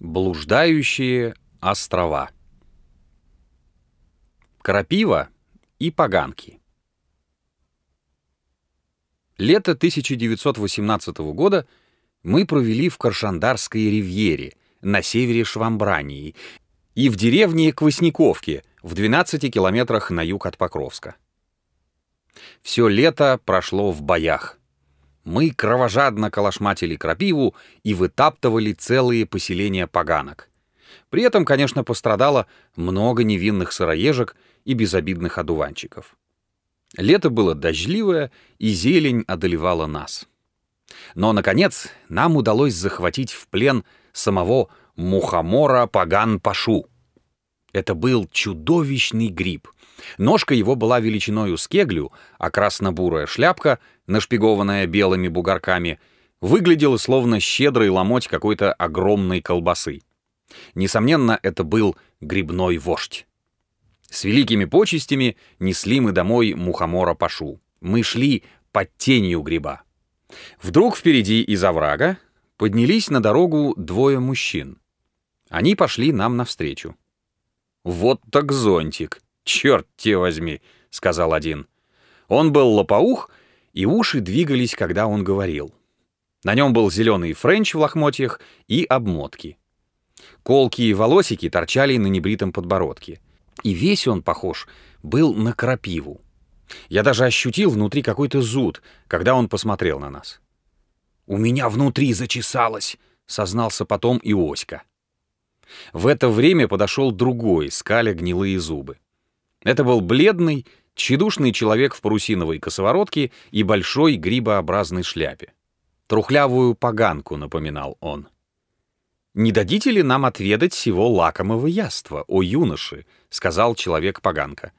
Блуждающие острова. Крапива и поганки. Лето 1918 года мы провели в Каршандарской ривьере на севере Швамбрании и в деревне Квасниковке в 12 километрах на юг от Покровска. Все лето прошло в боях. Мы кровожадно калашматили крапиву и вытаптывали целые поселения поганок. При этом, конечно, пострадало много невинных сыроежек и безобидных одуванчиков. Лето было дождливое, и зелень одолевала нас. Но, наконец, нам удалось захватить в плен самого мухомора паган-пашу. Это был чудовищный гриб. Ножка его была величиною с кеглю, а красно-бурая шляпка нашпигованная белыми бугорками, выглядела словно щедрый ломоть какой-то огромной колбасы. Несомненно, это был грибной вождь. С великими почестями несли мы домой мухомора Пашу. Мы шли под тенью гриба. Вдруг впереди из оврага поднялись на дорогу двое мужчин. Они пошли нам навстречу. «Вот так зонтик! Черт те возьми!» — сказал один. Он был лопоух и уши двигались, когда он говорил. На нем был зеленый френч в лохмотьях и обмотки. Колкие волосики торчали на небритом подбородке. И весь он, похож, был на крапиву. Я даже ощутил внутри какой-то зуд, когда он посмотрел на нас. «У меня внутри зачесалось», — сознался потом и Оська. В это время подошел другой, скаля гнилые зубы. Это был бледный, тщедушный человек в парусиновой косоворотке и большой грибообразной шляпе. Трухлявую поганку, напоминал он. «Не дадите ли нам отведать всего лакомого яства, о юноши?» — сказал человек-поганка.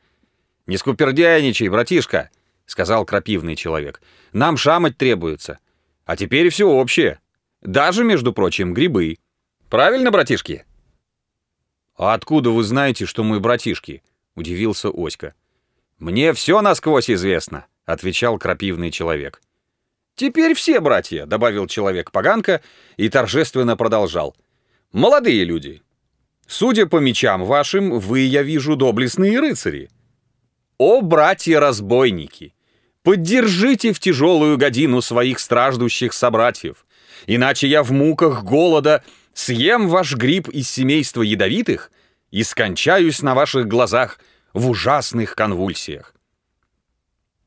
«Не скупердяйничай, братишка!» — сказал крапивный человек. «Нам шамать требуется. А теперь все общее. Даже, между прочим, грибы. Правильно, братишки?» «А откуда вы знаете, что мы братишки?» — удивился Оська. «Мне все насквозь известно», — отвечал крапивный человек. «Теперь все братья», — добавил человек-поганка и торжественно продолжал. «Молодые люди, судя по мечам вашим, вы, я вижу, доблестные рыцари. О, братья-разбойники, поддержите в тяжелую годину своих страждущих собратьев, иначе я в муках голода съем ваш гриб из семейства ядовитых и скончаюсь на ваших глазах — в ужасных конвульсиях.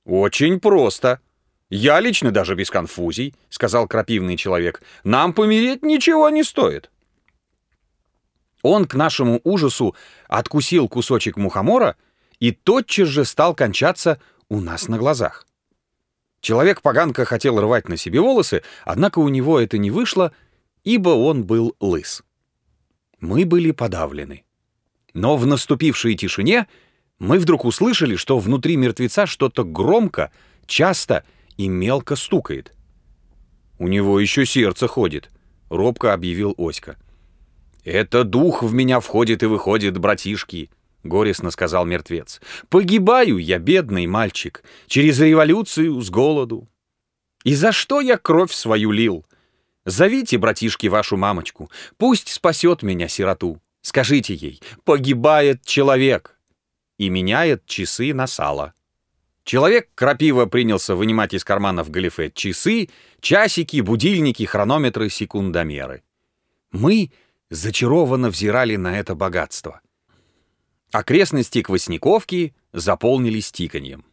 «Очень просто. Я лично даже без конфузий», — сказал крапивный человек. «Нам помереть ничего не стоит». Он к нашему ужасу откусил кусочек мухомора и тотчас же стал кончаться у нас на глазах. Человек-поганка хотел рвать на себе волосы, однако у него это не вышло, ибо он был лыс. Мы были подавлены. Но в наступившей тишине мы вдруг услышали, что внутри мертвеца что-то громко, часто и мелко стукает. «У него еще сердце ходит», — робко объявил Оська. «Это дух в меня входит и выходит, братишки», — горестно сказал мертвец. «Погибаю я, бедный мальчик, через революцию с голоду. И за что я кровь свою лил? Зовите, братишки, вашу мамочку, пусть спасет меня, сироту. Скажите ей, погибает человек» и меняет часы на сало. Человек крапиво принялся вынимать из карманов галифе часы, часики, будильники, хронометры, секундомеры. Мы зачарованно взирали на это богатство. Окрестности Квасниковки заполнились тиканьем.